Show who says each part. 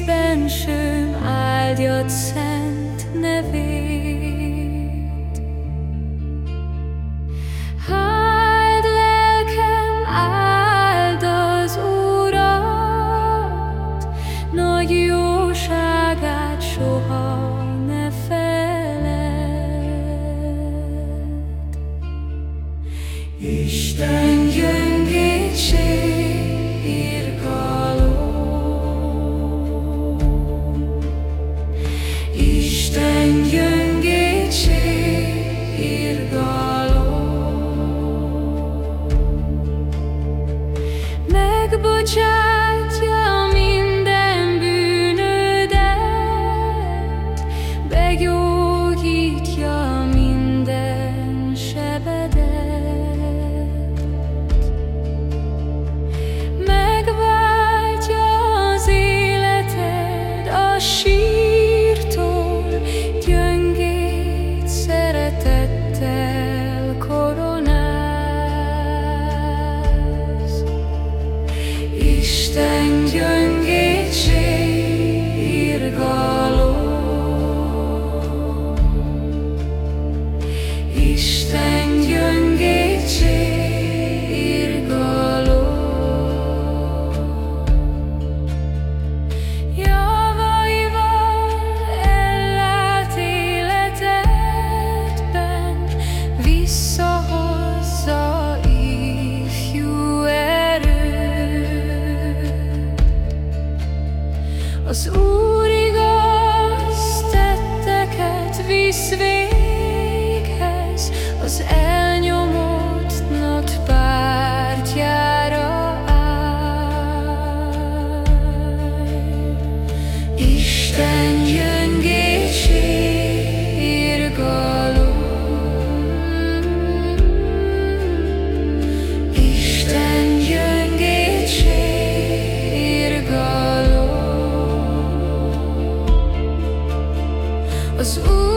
Speaker 1: bensőm áldjad szent nevét. Áld lelkem, áld az Urat, nagy jóságát soha ne feled. Isten future. Az Úr igaz tetteket visz véghez, az el Mas o